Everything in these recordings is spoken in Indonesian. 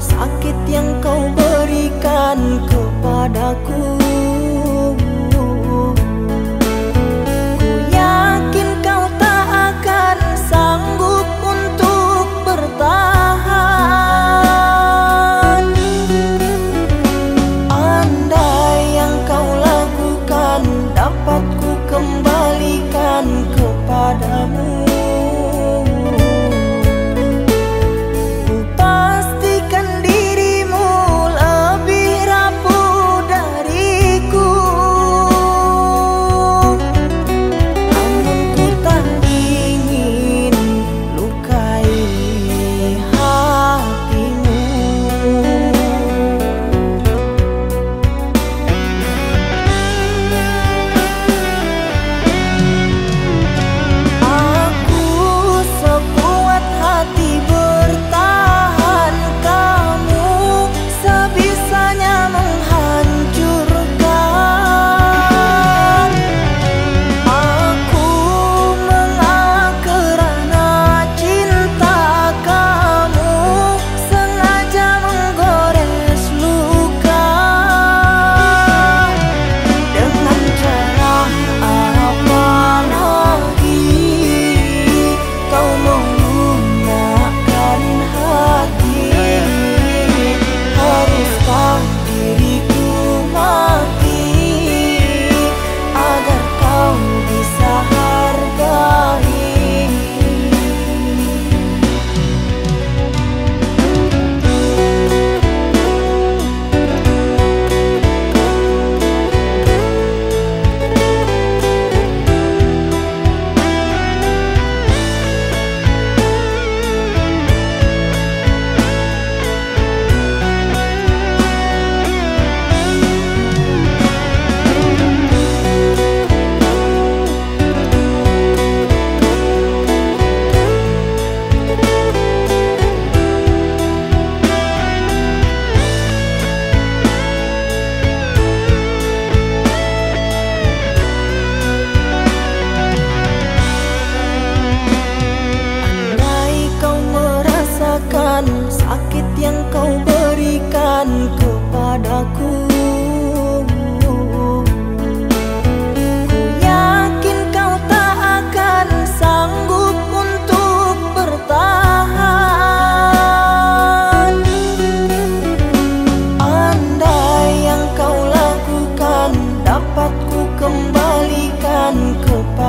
sakit yang kau berikan kepadaku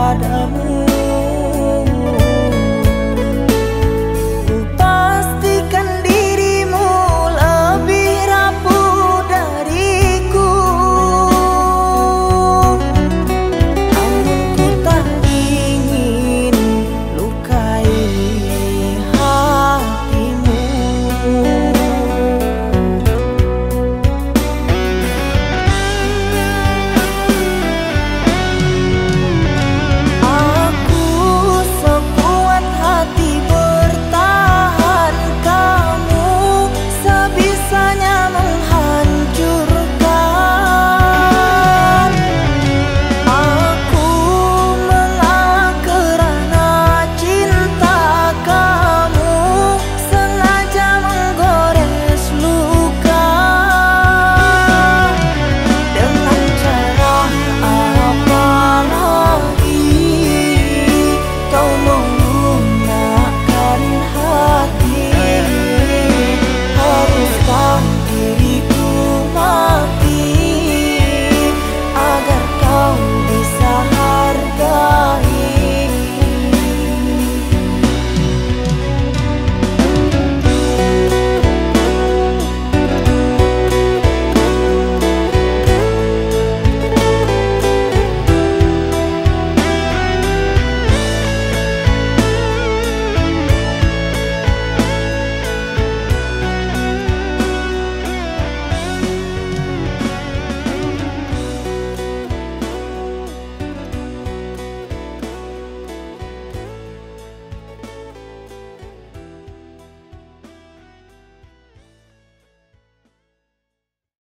part of me.